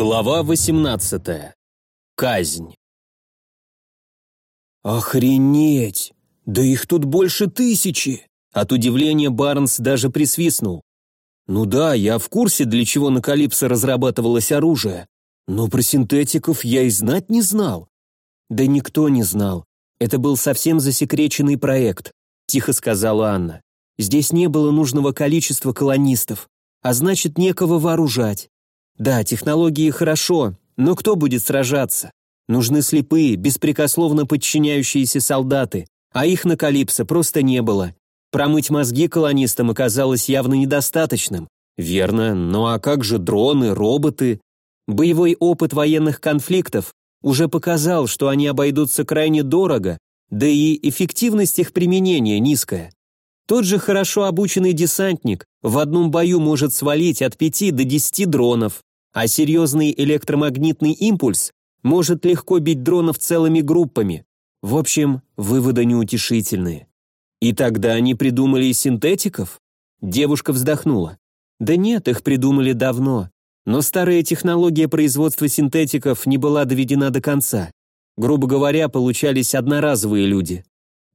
Глава 18. Казнь. «Охренеть! Да их тут больше тысячи!» От удивления Барнс даже присвистнул. «Ну да, я в курсе, для чего на Калипсо разрабатывалось оружие, но про синтетиков я и знать не знал». «Да никто не знал. Это был совсем засекреченный проект», — тихо сказала Анна. «Здесь не было нужного количества колонистов, а значит, некого вооружать. Да, технологии хорошо, но кто будет сражаться? Нужны слепые, беспрекословно подчиняющиеся солдаты, а их на Калипсо просто не было. Промыть мозги колонистам оказалось явно недостаточным. Верно, ну а как же дроны, роботы? Боевой опыт военных конфликтов уже показал, что они обойдутся крайне дорого, да и эффективность их применения низкая. Тот же хорошо обученный десантник в одном бою может свалить от 5 до 10 дронов, а серьезный электромагнитный импульс может легко бить дронов целыми группами. В общем, выводы неутешительные. И тогда они придумали синтетиков? Девушка вздохнула. Да нет, их придумали давно. Но старая технология производства синтетиков не была доведена до конца. Грубо говоря, получались одноразовые люди.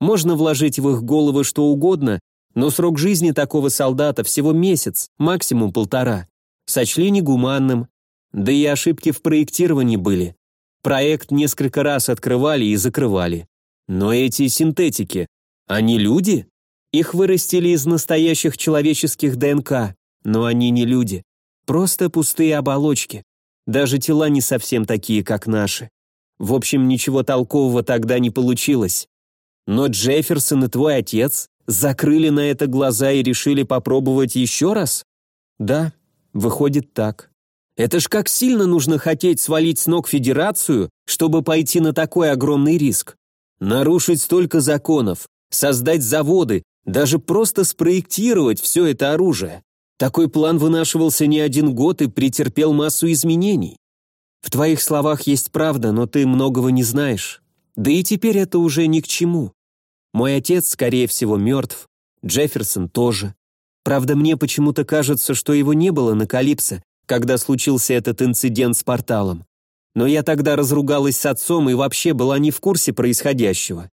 Можно вложить в их головы что угодно, но срок жизни такого солдата всего месяц, максимум полтора. Сочли негуманным, да и ошибки в проектировании были. Проект несколько раз открывали и закрывали. Но эти синтетики, они люди? Их вырастили из настоящих человеческих ДНК, но они не люди. Просто пустые оболочки. Даже тела не совсем такие, как наши. В общем, ничего толкового тогда не получилось. Но Джефферсон и твой отец закрыли на это глаза и решили попробовать еще раз? Да, выходит так. Это ж как сильно нужно хотеть свалить с ног Федерацию, чтобы пойти на такой огромный риск. Нарушить столько законов, создать заводы, даже просто спроектировать все это оружие. Такой план вынашивался не один год и претерпел массу изменений. В твоих словах есть правда, но ты многого не знаешь. Да и теперь это уже ни к чему. Мой отец, скорее всего, мертв, Джефферсон тоже. Правда, мне почему-то кажется, что его не было на Калипсо, когда случился этот инцидент с порталом. Но я тогда разругалась с отцом и вообще была не в курсе происходящего.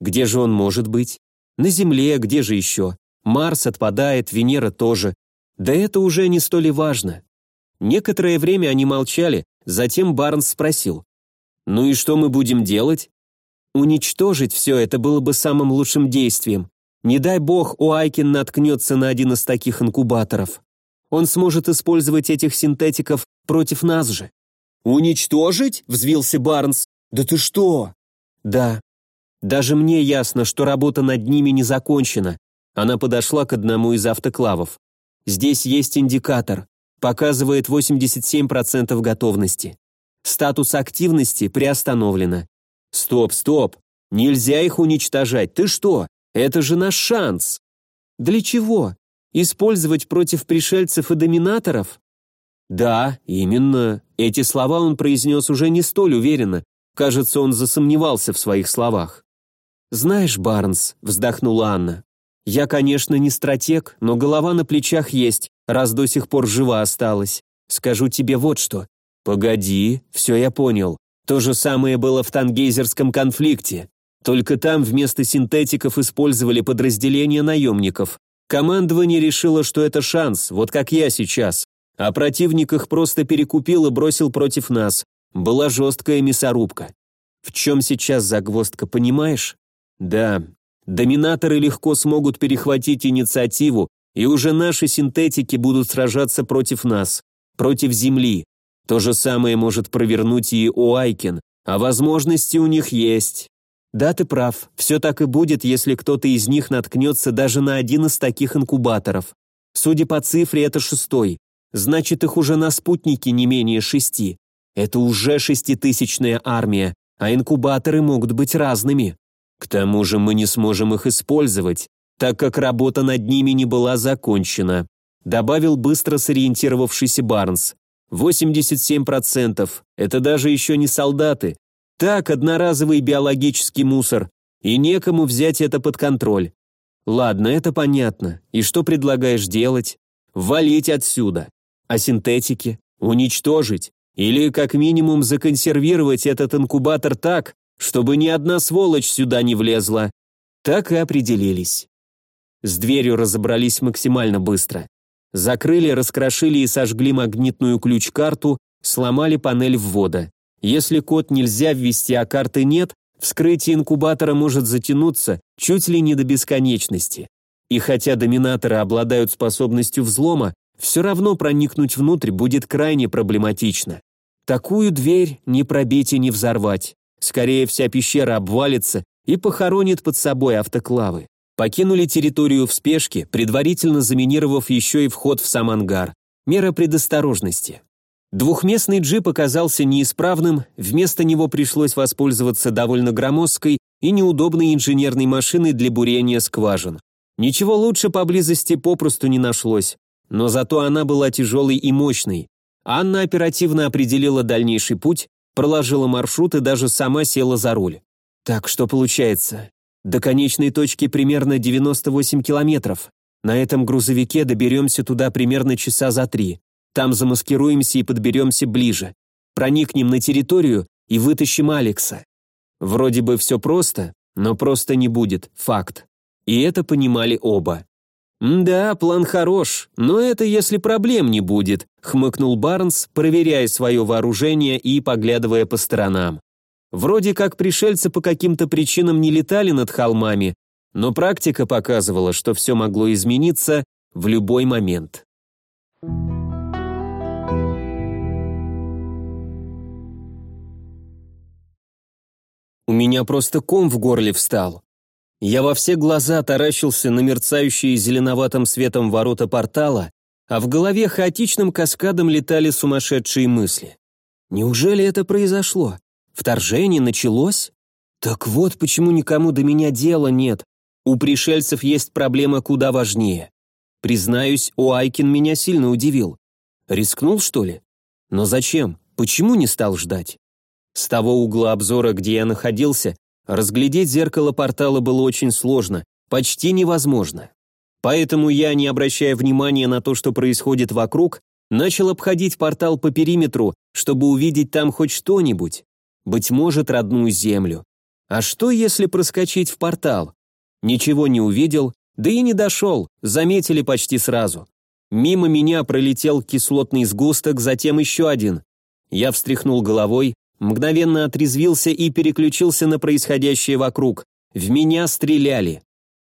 Где же он может быть? На Земле, где же еще? Марс отпадает, Венера тоже. Да это уже не столь важно. Некоторое время они молчали, затем Барнс спросил. «Ну и что мы будем делать?» «Уничтожить все это было бы самым лучшим действием. Не дай бог, Уайкин наткнется на один из таких инкубаторов. Он сможет использовать этих синтетиков против нас же». «Уничтожить?» — взвился Барнс. «Да ты что?» «Да. Даже мне ясно, что работа над ними не закончена». Она подошла к одному из автоклавов. «Здесь есть индикатор. Показывает 87% готовности. Статус активности приостановлено». «Стоп, стоп! Нельзя их уничтожать. Ты что? Это же наш шанс!» «Для чего? Использовать против пришельцев и доминаторов? Да, именно. Эти слова он произнес уже не столь уверенно. Кажется, он засомневался в своих словах. «Знаешь, Барнс», — вздохнула Анна, — «я, конечно, не стратег, но голова на плечах есть, раз до сих пор жива осталась. Скажу тебе вот что. Погоди, все я понял. То же самое было в Тангейзерском конфликте. Только там вместо синтетиков использовали подразделения наемников. Командование решило, что это шанс, вот как я сейчас. А противник их просто перекупил и бросил против нас. Была жесткая мясорубка. В чем сейчас загвоздка, понимаешь? Да, доминаторы легко смогут перехватить инициативу, и уже наши синтетики будут сражаться против нас, против Земли. То же самое может провернуть и Уайкин, а возможности у них есть. Да, ты прав, все так и будет, если кто-то из них наткнется даже на один из таких инкубаторов. Судя по цифре, это шестой. Значит, их уже на спутнике не менее шести. Это уже шеститысячная армия, а инкубаторы могут быть разными. К тому же мы не сможем их использовать, так как работа над ними не была закончена», добавил быстро сориентировавшийся Барнс. «87%. Это даже еще не солдаты, так, одноразовый биологический мусор, и некому взять это под контроль. Ладно, это понятно. И что предлагаешь делать? Валить отсюда. А синтетики? Уничтожить? Или, как минимум, законсервировать этот инкубатор так, чтобы ни одна сволочь сюда не влезла. Так и определились. С дверью разобрались максимально быстро. Закрыли, раскрошили и сожгли магнитную ключ-карту, сломали панель ввода. Если код нельзя ввести, а карты нет, вскрытие инкубатора может затянуться чуть ли не до бесконечности. И хотя доминаторы обладают способностью взлома, все равно проникнуть внутрь будет крайне проблематично. Такую дверь не пробить и не взорвать. Скорее, вся пещера обвалится и похоронит под собой автоклавы. Покинули территорию в спешке, предварительно заминировав еще и вход в сам ангар. Мера предосторожности. Двухместный джип оказался неисправным, вместо него пришлось воспользоваться довольно громоздкой и неудобной инженерной машиной для бурения скважин. Ничего лучше поблизости попросту не нашлось, но зато она была тяжелой и мощной. Анна оперативно определила дальнейший путь, проложила маршрут и даже сама села за руль. Так что получается? До конечной точки примерно 98 километров. На этом грузовике доберемся туда примерно часа за три. Там замаскируемся и подберемся ближе. Проникнем на территорию и вытащим Алекса. Вроде бы все просто, но просто не будет, факт. И это понимали оба. «Да, план хорош, но это если проблем не будет», хмыкнул Барнс, проверяя свое вооружение и поглядывая по сторонам. Вроде как пришельцы по каким-то причинам не летали над холмами, но практика показывала, что все могло измениться в любой момент. У меня просто ком в горле встал. Я во все глаза таращился на мерцающие зеленоватым светом ворота портала, а в голове хаотичным каскадом летали сумасшедшие мысли. Неужели это произошло? Вторжение началось? Так вот почему никому до меня дела нет. У пришельцев есть проблема куда важнее. Признаюсь, Уайкин меня сильно удивил. Рискнул, что ли? Но зачем? Почему не стал ждать? С того угла обзора, где я находился, разглядеть зеркало портала было очень сложно, почти невозможно. Поэтому я, не обращая внимания на то, что происходит вокруг, начал обходить портал по периметру, чтобы увидеть там хоть что-нибудь быть может, родную землю. А что, если проскочить в портал? Ничего не увидел, да и не дошел, заметили почти сразу. Мимо меня пролетел кислотный сгусток, затем еще один. Я встряхнул головой, мгновенно отрезвился и переключился на происходящее вокруг. В меня стреляли.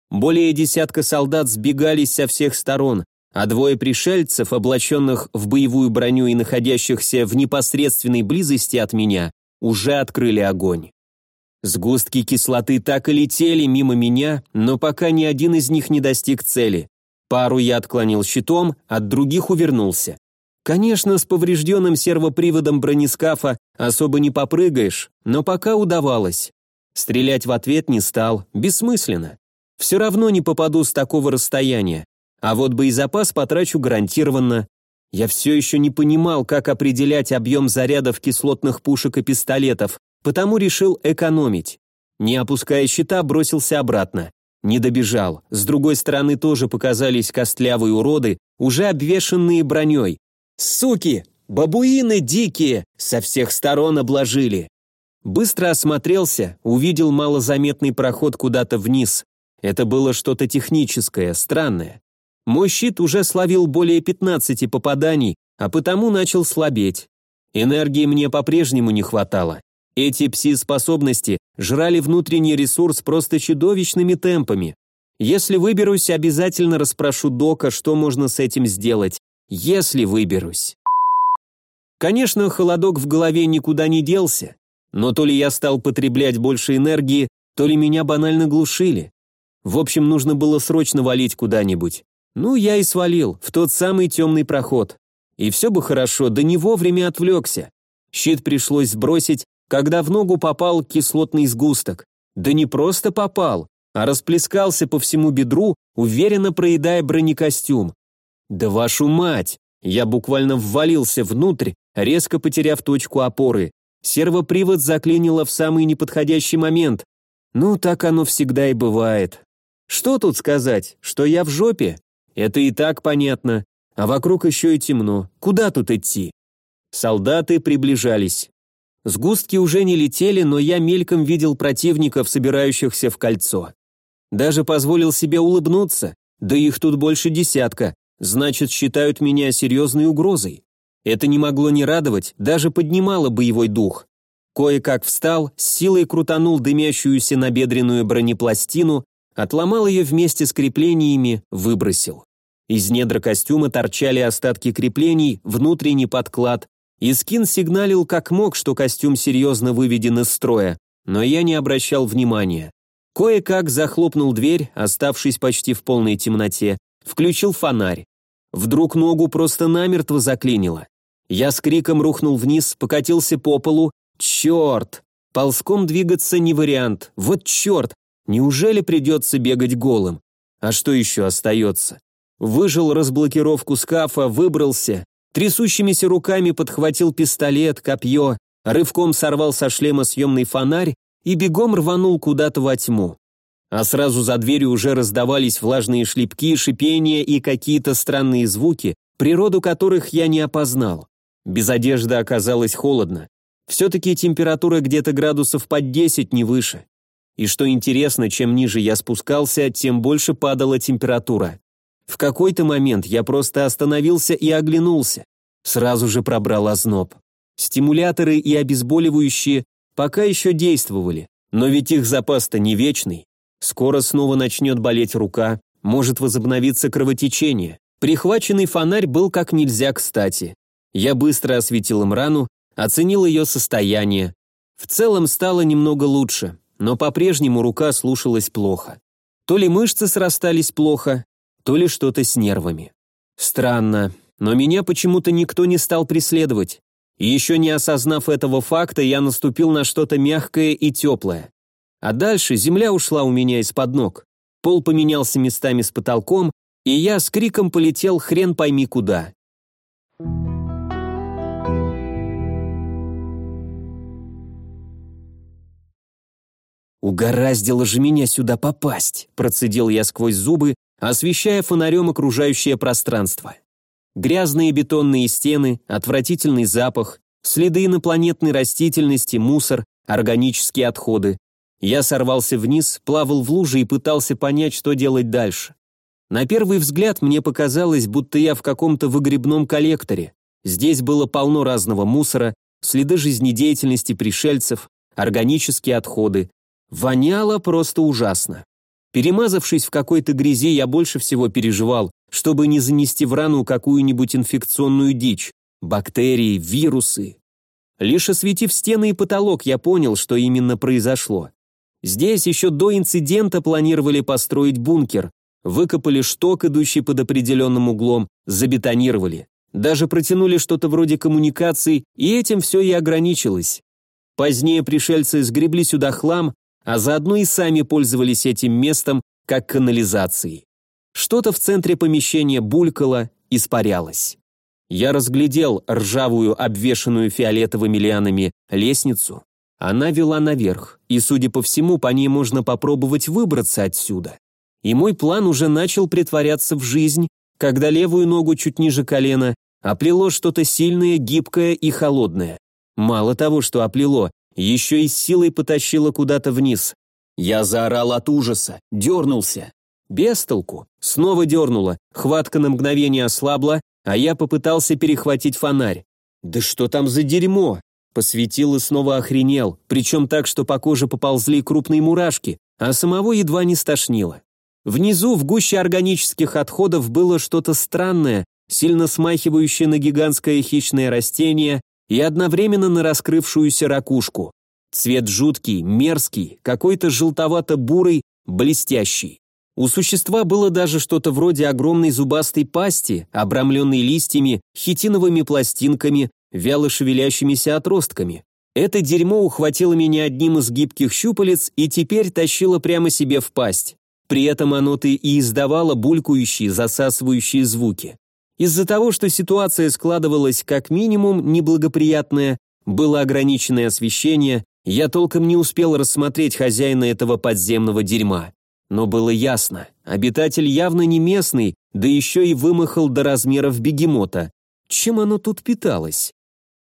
Более десятка солдат сбегались со всех сторон, а двое пришельцев, облаченных в боевую броню и находящихся в непосредственной близости от меня, уже открыли огонь. Сгустки кислоты так и летели мимо меня, но пока ни один из них не достиг цели. Пару я отклонил щитом, от других увернулся. Конечно, с поврежденным сервоприводом бронескафа особо не попрыгаешь, но пока удавалось. Стрелять в ответ не стал, бессмысленно. Все равно не попаду с такого расстояния. А вот боезапас потрачу гарантированно, я все еще не понимал, как определять объем зарядов кислотных пушек и пистолетов, потому решил экономить. Не опуская щита, бросился обратно. Не добежал. С другой стороны тоже показались костлявые уроды, уже обвешанные броней. «Суки! Бабуины дикие!» Со всех сторон обложили. Быстро осмотрелся, увидел малозаметный проход куда-то вниз. Это было что-то техническое, странное. Мой щит уже словил более 15 попаданий, а потому начал слабеть. Энергии мне по-прежнему не хватало. Эти пси-способности жрали внутренний ресурс просто чудовищными темпами. Если выберусь, обязательно расспрошу Дока, что можно с этим сделать. Если выберусь. Конечно, холодок в голове никуда не делся, но то ли я стал потреблять больше энергии, то ли меня банально глушили. В общем, нужно было срочно валить куда-нибудь. Ну, я и свалил, в тот самый темный проход. И все бы хорошо, да не вовремя отвлекся. Щит пришлось сбросить, когда в ногу попал кислотный сгусток. Да не просто попал, а расплескался по всему бедру, уверенно проедая бронекостюм. Да вашу мать! Я буквально ввалился внутрь, резко потеряв точку опоры. Сервопривод заклинило в самый неподходящий момент. Ну, так оно всегда и бывает. Что тут сказать, что я в жопе? Это и так понятно. А вокруг еще и темно. Куда тут идти? Солдаты приближались. Сгустки уже не летели, но я мельком видел противников, собирающихся в кольцо. Даже позволил себе улыбнуться, да их тут больше десятка, значит, считают меня серьезной угрозой. Это не могло не радовать, даже поднимало боевой дух. Кое-как встал, с силой крутанул дымящуюся набедренную бронепластину, отломал ее вместе с креплениями, выбросил. Из недр костюма торчали остатки креплений, внутренний подклад, Искин сигналил как мог, что костюм серьезно выведен из строя, но я не обращал внимания. Кое-как захлопнул дверь, оставшись почти в полной темноте, включил фонарь. Вдруг ногу просто намертво заклинило. Я с криком рухнул вниз, покатился по полу. Черт! Ползком двигаться не вариант. Вот черт! Неужели придется бегать голым? А что еще остается? Выжил разблокировку скафа, выбрался, Трясущимися руками подхватил пистолет, копье, рывком сорвал со шлема съемный фонарь и бегом рванул куда-то во тьму. А сразу за дверью уже раздавались влажные шлепки, шипения и какие-то странные звуки, природу которых я не опознал. Без одежды оказалось холодно. Все-таки температура где-то градусов под 10, не выше. И что интересно, чем ниже я спускался, тем больше падала температура. В какой-то момент я просто остановился и оглянулся. Сразу же пробрал озноб. Стимуляторы и обезболивающие пока еще действовали, но ведь их запас-то не вечный. Скоро снова начнет болеть рука, может возобновиться кровотечение. Прихваченный фонарь был как нельзя кстати. Я быстро осветил им рану, оценил ее состояние. В целом стало немного лучше, но по-прежнему рука слушалась плохо. То ли мышцы срастались плохо, то ли что-то с нервами. Странно, но меня почему-то никто не стал преследовать. И еще не осознав этого факта, я наступил на что-то мягкое и теплое. А дальше земля ушла у меня из-под ног. Пол поменялся местами с потолком, и я с криком полетел хрен пойми куда. «Угораздило же меня сюда попасть», – процедил я сквозь зубы, освещая фонарем окружающее пространство. Грязные бетонные стены, отвратительный запах, следы инопланетной растительности, мусор, органические отходы. Я сорвался вниз, плавал в луже и пытался понять, что делать дальше. На первый взгляд мне показалось, будто я в каком-то выгребном коллекторе. Здесь было полно разного мусора, следы жизнедеятельности пришельцев, органические отходы. Воняло просто ужасно. Перемазавшись в какой-то грязи, я больше всего переживал, чтобы не занести в рану какую-нибудь инфекционную дичь, бактерии, вирусы. Лишь осветив стены и потолок, я понял, что именно произошло. Здесь еще до инцидента планировали построить бункер, выкопали шток, идущий под определенным углом, забетонировали. Даже протянули что-то вроде коммуникаций, и этим все и ограничилось. Позднее пришельцы сгребли сюда хлам, а заодно и сами пользовались этим местом как канализацией. Что-то в центре помещения булькало, испарялось. Я разглядел ржавую, обвешанную фиолетовыми лианами лестницу. Она вела наверх, и, судя по всему, по ней можно попробовать выбраться отсюда. И мой план уже начал притворяться в жизнь, когда левую ногу чуть ниже колена оплело что-то сильное, гибкое и холодное. Мало того, что оплело, еще и силой потащило куда-то вниз. Я заорал от ужаса, дернулся. Без толку. Снова дернуло, хватка на мгновение ослабла, а я попытался перехватить фонарь. «Да что там за дерьмо?» Посветил и снова охренел, причем так, что по коже поползли крупные мурашки, а самого едва не стошнило. Внизу, в гуще органических отходов, было что-то странное, сильно смахивающее на гигантское хищное растение, и одновременно на раскрывшуюся ракушку. Цвет жуткий, мерзкий, какой-то желтовато-бурый, блестящий. У существа было даже что-то вроде огромной зубастой пасти, обрамленной листьями, хитиновыми пластинками, вяло шевелящимися отростками. Это дерьмо ухватило меня одним из гибких щупалец и теперь тащило прямо себе в пасть. При этом оно-то и издавало булькающие, засасывающие звуки. Из-за того, что ситуация складывалась как минимум неблагоприятная, было ограниченное освещение, я толком не успел рассмотреть хозяина этого подземного дерьма. Но было ясно, обитатель явно не местный, да еще и вымахал до размеров бегемота. Чем оно тут питалось?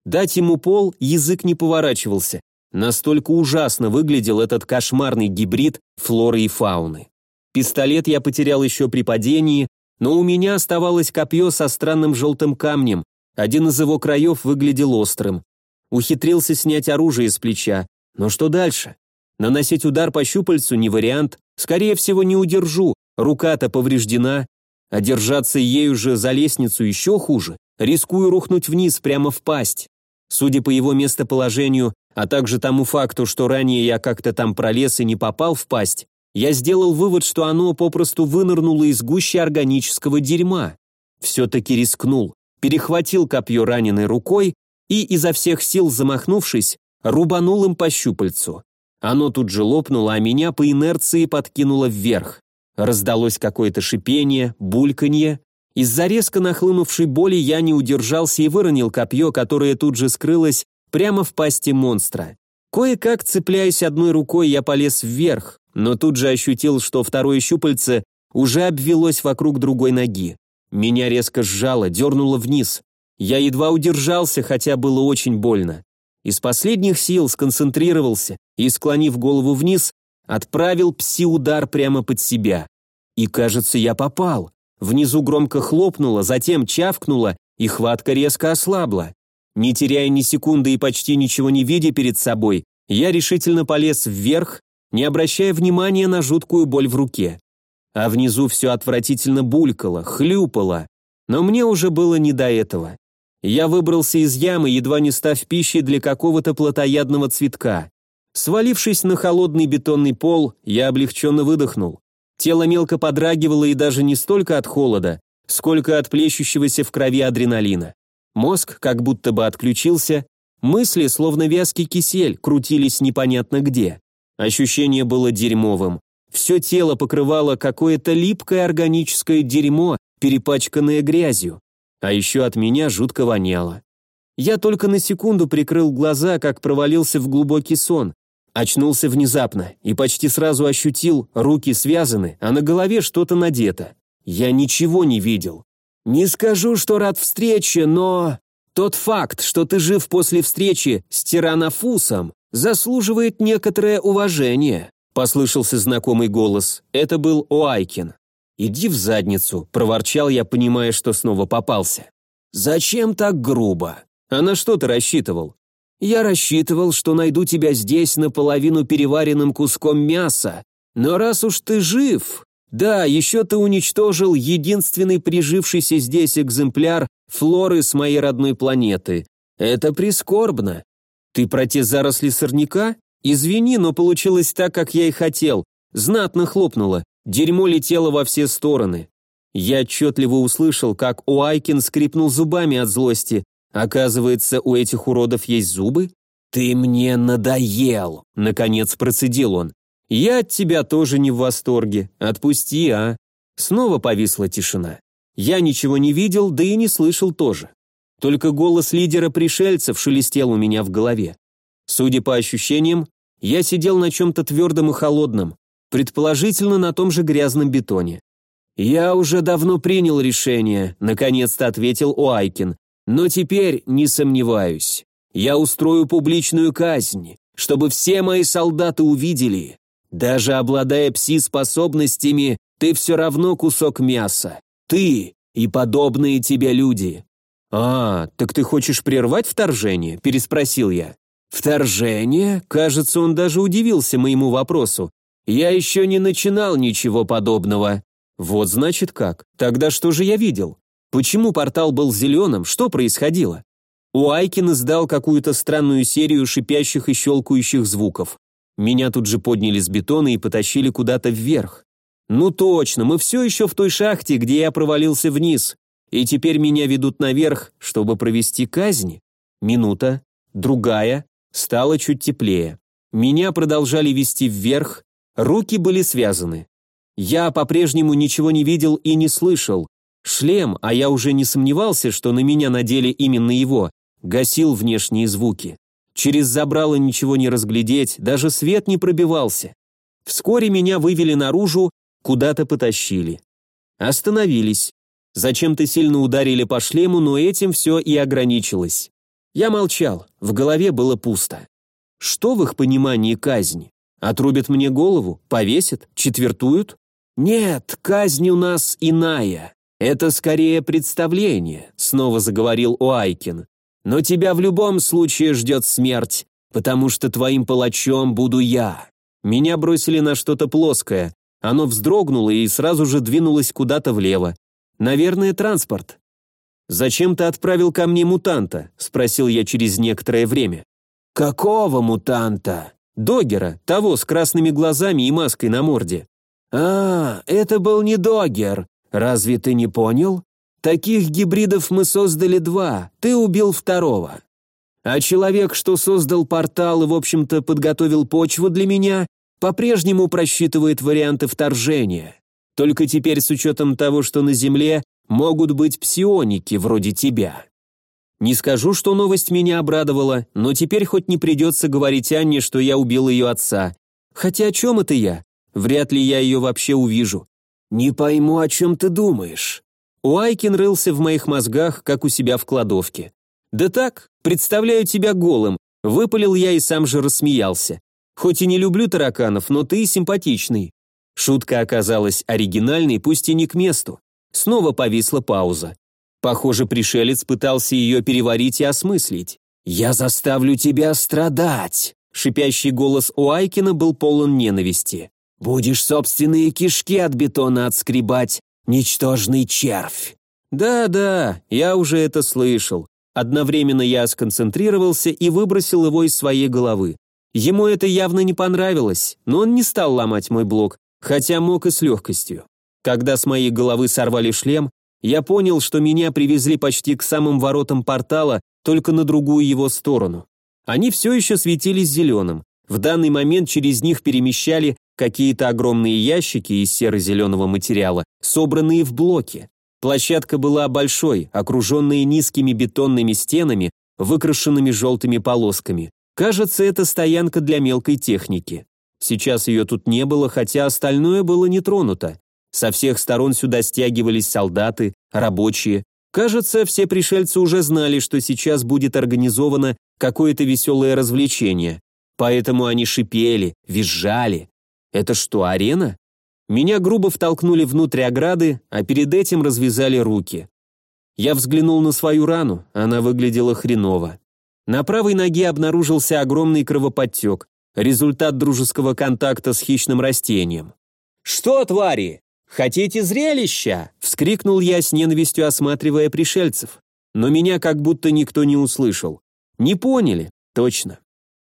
Дать ему пол язык не поворачивался. Настолько ужасно выглядел этот кошмарный гибрид флоры и фауны. Пистолет я потерял еще при падении, но у меня оставалось копье со странным желтым камнем, один из его краев выглядел острым. Ухитрился снять оружие с плеча. Но что дальше? Наносить удар по щупальцу не вариант. Скорее всего, не удержу. Рука-то повреждена. А держаться ею же за лестницу еще хуже. Рискую рухнуть вниз, прямо в пасть. Судя по его местоположению, а также тому факту, что ранее я как-то там пролез и не попал в пасть, я сделал вывод, что оно попросту вынырнуло из гущи органического дерьма. Все-таки рискнул, перехватил копье раненой рукой и, изо всех сил замахнувшись, рубанул им по щупальцу. Оно тут же лопнуло, а меня по инерции подкинуло вверх. Раздалось какое-то шипение, бульканье. Из-за резко нахлынувшей боли я не удержался и выронил копье, которое тут же скрылось прямо в пасти монстра. Кое-как, цепляясь одной рукой, я полез вверх, но тут же ощутил, что второе щупальце уже обвелось вокруг другой ноги. Меня резко сжало, дернуло вниз. Я едва удержался, хотя было очень больно. Из последних сил сконцентрировался и, склонив голову вниз, отправил пси-удар прямо под себя. И, кажется, я попал. Внизу громко хлопнуло, затем чавкнуло, и хватка резко ослабла. Не теряя ни секунды и почти ничего не видя перед собой, я решительно полез вверх, не обращая внимания на жуткую боль в руке. А внизу все отвратительно булькало, хлюпало. Но мне уже было не до этого. Я выбрался из ямы, едва не став пищей для какого-то плотоядного цветка. Свалившись на холодный бетонный пол, я облегченно выдохнул. Тело мелко подрагивало и даже не столько от холода, сколько от плещущегося в крови адреналина. Мозг как будто бы отключился, мысли, словно вязкий кисель, крутились непонятно где. Ощущение было дерьмовым. Все тело покрывало какое-то липкое органическое дерьмо, перепачканное грязью. А еще от меня жутко воняло. Я только на секунду прикрыл глаза, как провалился в глубокий сон. Очнулся внезапно и почти сразу ощутил, руки связаны, а на голове что-то надето. Я ничего не видел. Не скажу, что рад встрече, но... Тот факт, что ты жив после встречи с Тиранофусом, заслуживает некоторое уважение. Послышался знакомый голос. Это был Уайкин. «Иди в задницу», – проворчал я, понимая, что снова попался. «Зачем так грубо? А на что ты рассчитывал?» «Я рассчитывал, что найду тебя здесь наполовину переваренным куском мяса. Но раз уж ты жив...» «Да, еще ты уничтожил единственный прижившийся здесь экземпляр флоры с моей родной планеты. Это прискорбно. Ты про те заросли сорняка? «Извини, но получилось так, как я и хотел. Знатно хлопнуло. Дерьмо летело во все стороны». Я отчетливо услышал, как Уайкин скрипнул зубами от злости. Оказывается, у этих уродов есть зубы? «Ты мне надоел!» — наконец процедил он. «Я от тебя тоже не в восторге. Отпусти, а?» Снова повисла тишина. Я ничего не видел, да и не слышал тоже. Только голос лидера пришельцев шелестел у меня в голове. Судя по ощущениям, я сидел на чем-то твердом и холодном, предположительно на том же грязном бетоне. «Я уже давно принял решение», — наконец-то ответил Уайкин. «Но теперь не сомневаюсь. Я устрою публичную казнь, чтобы все мои солдаты увидели. Даже обладая пси-способностями, ты все равно кусок мяса. Ты и подобные тебе люди». «А, так ты хочешь прервать вторжение?» – переспросил я. «Вторжение?» Кажется, он даже удивился моему вопросу. «Я еще не начинал ничего подобного». «Вот значит как. Тогда что же я видел? Почему портал был зеленым? Что происходило?» Уайкин издал какую-то странную серию шипящих и щелкающих звуков. Меня тут же подняли с бетона и потащили куда-то вверх. «Ну точно, мы все еще в той шахте, где я провалился вниз. И теперь меня ведут наверх, чтобы провести казнь. Минута, другая, Стало чуть теплее. Меня продолжали вести вверх, руки были связаны. Я по-прежнему ничего не видел и не слышал. Шлем, а я уже не сомневался, что на меня надели именно его, гасил внешние звуки. Через забрало ничего не разглядеть, даже свет не пробивался. Вскоре меня вывели наружу, куда-то потащили. Остановились. Зачем-то сильно ударили по шлему, но этим все и ограничилось. Я молчал, в голове было пусто. Что в их понимании казнь? Отрубят мне голову, повесят, четвертуют? Нет, казнь у нас иная. Это скорее представление, снова заговорил Уайкин. Но тебя в любом случае ждет смерть, потому что твоим палачом буду я. Меня бросили на что-то плоское. Оно вздрогнуло и сразу же двинулось куда-то влево. Наверное, транспорт. «Зачем ты отправил ко мне мутанта?» – спросил я через некоторое время. «Какого мутанта?» «Догера, того с красными глазами и маской на морде». «А, это был не Догер. Разве ты не понял? Таких гибридов мы создали два, ты убил второго. А человек, что создал портал и, в общем-то, подготовил почву для меня, по-прежнему просчитывает варианты вторжения. Только теперь с учетом того, что на Земле могут быть псионики вроде тебя. Не скажу, что новость меня обрадовала, но теперь хоть не придется говорить Анне, что я убил ее отца. Хотя о чем это я? Вряд ли я ее вообще увижу. Не пойму, о чем ты думаешь. Уайкин рылся в моих мозгах, как у себя в кладовке. «Да так, представляю тебя голым», — выпалил я и сам же рассмеялся. «Хоть и не люблю тараканов, но ты симпатичный». Шутка оказалась оригинальной, пусть и не к месту. Снова повисла пауза. Похоже, пришелец пытался ее переварить и осмыслить. «Я заставлю тебя страдать!» Шипящий голос Уайкина был полон ненависти. «Будешь собственные кишки от бетона отскребать, ничтожный червь!» «Да-да, я уже это слышал». Одновременно я сконцентрировался и выбросил его из своей головы. Ему это явно не понравилось, но он не стал ломать мой блок, хотя мог и с легкостью. Когда с моей головы сорвали шлем, я понял, что меня привезли почти к самым воротам портала, только на другую его сторону. Они все еще светились зеленым. В данный момент через них перемещали какие-то огромные ящики из серо-зеленого материала, собранные в блоки. Площадка была большой, окруженная низкими бетонными стенами, выкрашенными желтыми полосками. Кажется, это стоянка для мелкой техники. Сейчас ее тут не было, хотя остальное было не тронуто. Со всех сторон сюда стягивались солдаты, рабочие. Кажется, все пришельцы уже знали, что сейчас будет организовано какое-то веселое развлечение. Поэтому они шипели, визжали. Это что, арена? Меня грубо втолкнули внутрь ограды, а перед этим развязали руки. Я взглянул на свою рану, она выглядела хреново. На правой ноге обнаружился огромный кровоподтек, результат дружеского контакта с хищным растением. «Что, твари? Хотите зрелища?» – вскрикнул я с ненавистью, осматривая пришельцев. Но меня как будто никто не услышал. Не поняли, точно.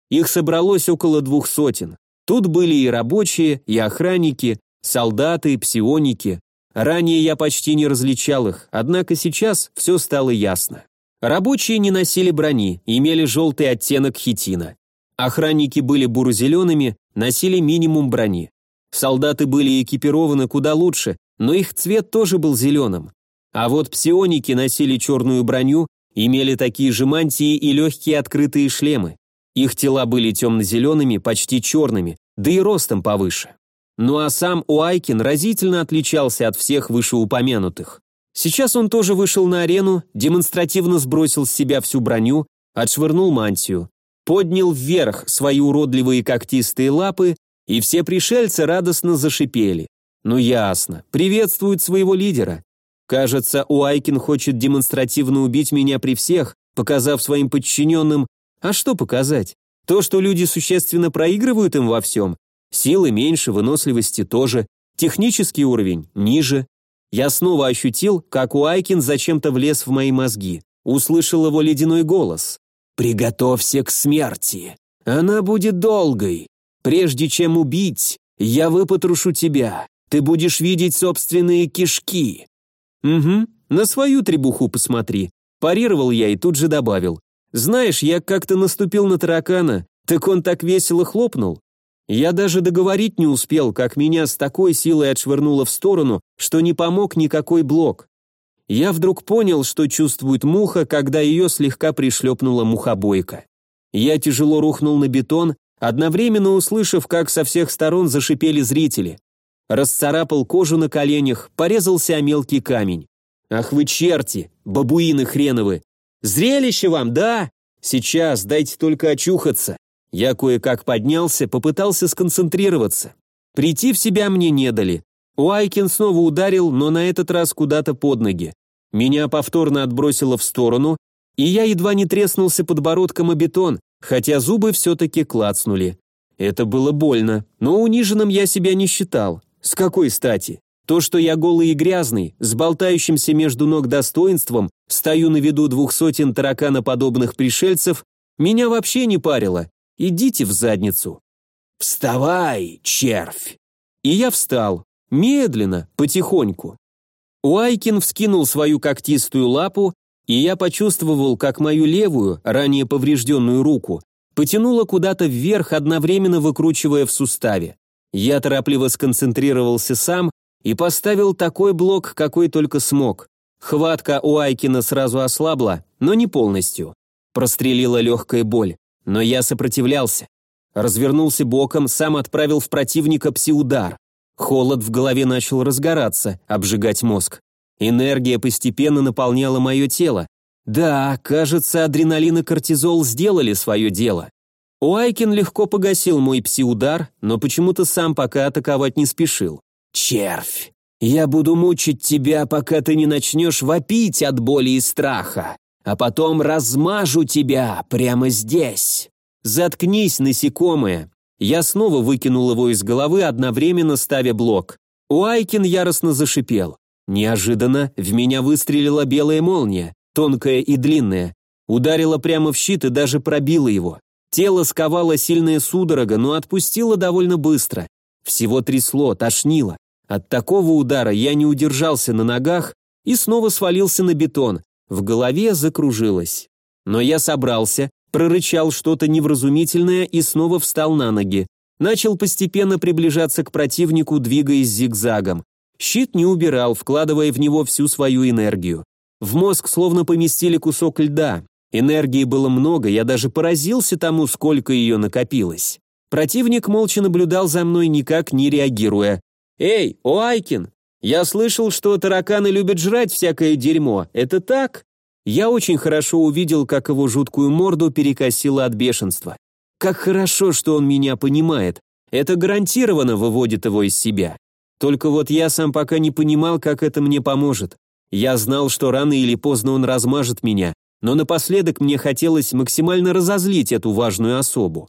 Их собралось около двух сотен. Тут были и рабочие, и охранники, солдаты, псионики. Ранее я почти не различал их, однако сейчас все стало ясно. Рабочие не носили брони, имели желтый оттенок хитина. Охранники были буро-зелеными, носили минимум брони. Солдаты были экипированы куда лучше, но их цвет тоже был зеленым. А вот псионики носили черную броню, имели такие же мантии и легкие открытые шлемы. Их тела были темно-зелеными, почти черными, да и ростом повыше. Ну а сам Уайкин разительно отличался от всех вышеупомянутых. Сейчас он тоже вышел на арену, демонстративно сбросил с себя всю броню, отшвырнул мантию, поднял вверх свои уродливые когтистые лапы, и все пришельцы радостно зашипели. Ну ясно, приветствуют своего лидера. Кажется, Уайкин хочет демонстративно убить меня при всех, показав своим подчиненным, а что показать? То, что люди существенно проигрывают им во всем. Силы меньше, выносливости тоже. Технический уровень ниже. Я снова ощутил, как Уайкин зачем-то влез в мои мозги. Услышал его ледяной голос. «Приготовься к смерти. Она будет долгой. Прежде чем убить, я выпотрошу тебя. Ты будешь видеть собственные кишки». «Угу, на свою требуху посмотри». Парировал я и тут же добавил. «Знаешь, я как-то наступил на таракана, так он так весело хлопнул. Я даже договорить не успел, как меня с такой силой отшвырнуло в сторону, что не помог никакой блок. Я вдруг понял, что чувствует муха, когда ее слегка пришлепнула мухобойка. Я тяжело рухнул на бетон, одновременно услышав, как со всех сторон зашипели зрители. Расцарапал кожу на коленях, порезался о мелкий камень. «Ах вы черти, бабуины хреновы! Зрелище вам, да? Сейчас, дайте только очухаться. Я кое-как поднялся, попытался сконцентрироваться. Прийти в себя мне не дали. Уайкин снова ударил, но на этот раз куда-то под ноги. Меня повторно отбросило в сторону, и я едва не треснулся подбородком о бетон, хотя зубы все-таки клацнули. Это было больно, но униженным я себя не считал. С какой стати? То, что я голый и грязный, с болтающимся между ног достоинством, стою на виду двух сотен тараканоподобных пришельцев, меня вообще не парило. Идите в задницу. «Вставай, червь!» И я встал, медленно, потихоньку. Уайкин вскинул свою когтистую лапу, и я почувствовал, как мою левую, ранее поврежденную руку, потянуло куда-то вверх, одновременно выкручивая в суставе. Я торопливо сконцентрировался сам и поставил такой блок, какой только смог. Хватка у Айкина сразу ослабла, но не полностью. Прострелила легкая боль, но я сопротивлялся. Развернулся боком, сам отправил в противника пси-удар. Холод в голове начал разгораться, обжигать мозг. Энергия постепенно наполняла мое тело. Да, кажется, адреналин и кортизол сделали свое дело. Уайкин легко погасил мой пси-удар, но почему-то сам пока атаковать не спешил. «Червь, я буду мучить тебя, пока ты не начнешь вопить от боли и страха, а потом размажу тебя прямо здесь». «Заткнись, насекомое!» Я снова выкинул его из головы, одновременно ставя блок. Уайкин яростно зашипел. Неожиданно в меня выстрелила белая молния, тонкая и длинная. Ударила прямо в щит и даже пробила его. Тело сковало сильная судорога, но отпустило довольно быстро. Всего трясло, тошнило. От такого удара я не удержался на ногах и снова свалился на бетон. В голове закружилось. Но я собрался, прорычал что-то невразумительное и снова встал на ноги. Начал постепенно приближаться к противнику, двигаясь зигзагом. Щит не убирал, вкладывая в него всю свою энергию. В мозг словно поместили кусок льда. Энергии было много, я даже поразился тому, сколько ее накопилось. Противник молча наблюдал за мной, никак не реагируя. «Эй, Уайкин, я слышал, что тараканы любят жрать всякое дерьмо. Это так?» Я очень хорошо увидел, как его жуткую морду перекосило от бешенства. Как хорошо, что он меня понимает. Это гарантированно выводит его из себя. Только вот я сам пока не понимал, как это мне поможет. Я знал, что рано или поздно он размажет меня, но напоследок мне хотелось максимально разозлить эту важную особу.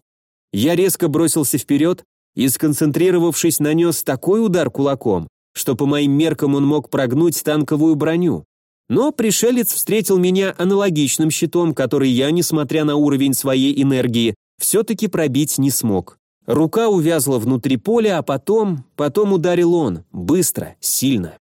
Я резко бросился вперед и, сконцентрировавшись, нанес такой удар кулаком, что по моим меркам он мог прогнуть танковую броню. Но пришелец встретил меня аналогичным щитом, который я, несмотря на уровень своей энергии, все-таки пробить не смог. Рука увязла внутри поля, а потом... потом ударил он. Быстро, сильно.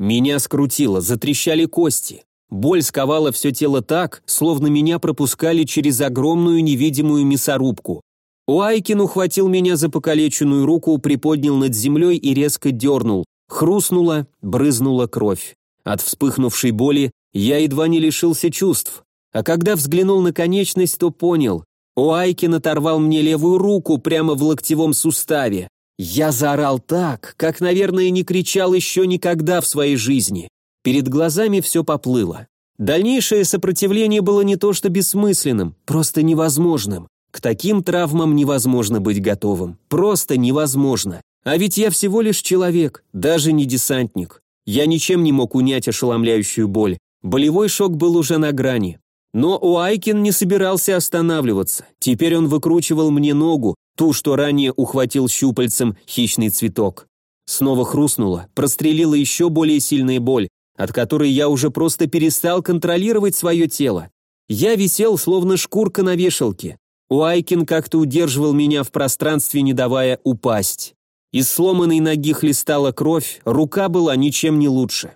Меня скрутило, затрещали кости. Боль сковала все тело так, словно меня пропускали через огромную невидимую мясорубку. Уайкин ухватил меня за покалеченную руку, приподнял над землей и резко дернул. Хрустнула, брызнула кровь. От вспыхнувшей боли я едва не лишился чувств. А когда взглянул на конечность, то понял. Уайкин оторвал мне левую руку прямо в локтевом суставе. Я заорал так, как, наверное, не кричал еще никогда в своей жизни. Перед глазами все поплыло. Дальнейшее сопротивление было не то что бессмысленным, просто невозможным. К таким травмам невозможно быть готовым. Просто невозможно. А ведь я всего лишь человек, даже не десантник. Я ничем не мог унять ошеломляющую боль. Болевой шок был уже на грани. Но Уайкин не собирался останавливаться. Теперь он выкручивал мне ногу, ту, что ранее ухватил щупальцем хищный цветок. Снова хрустнула, прострелила еще более сильная боль, от которой я уже просто перестал контролировать свое тело. Я висел, словно шкурка на вешалке. Уайкин как-то удерживал меня в пространстве, не давая упасть. Из сломанной ноги хлестала кровь, рука была ничем не лучше.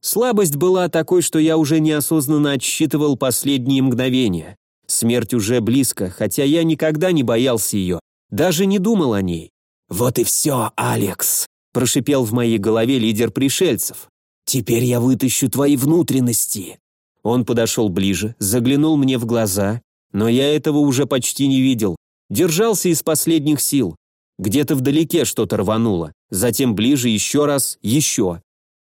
Слабость была такой, что я уже неосознанно отсчитывал последние мгновения. Смерть уже близко, хотя я никогда не боялся ее, даже не думал о ней. «Вот и все, Алекс», – прошипел в моей голове лидер пришельцев. «Теперь я вытащу твои внутренности». Он подошел ближе, заглянул мне в глаза, но я этого уже почти не видел. Держался из последних сил. Где-то вдалеке что-то рвануло, затем ближе еще раз, еще.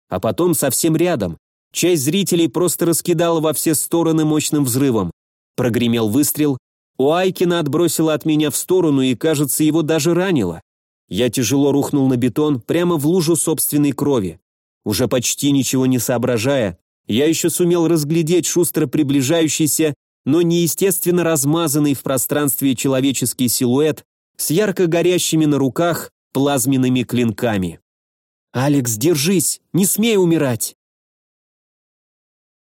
А потом совсем рядом. Часть зрителей просто раскидала во все стороны мощным взрывом. Прогремел выстрел. У Айкина отбросило от меня в сторону и, кажется, его даже ранило. Я тяжело рухнул на бетон, прямо в лужу собственной крови. Уже почти ничего не соображая, я еще сумел разглядеть шустро приближающийся, но неестественно размазанный в пространстве человеческий силуэт с ярко горящими на руках плазменными клинками. «Алекс, держись! Не смей умирать!»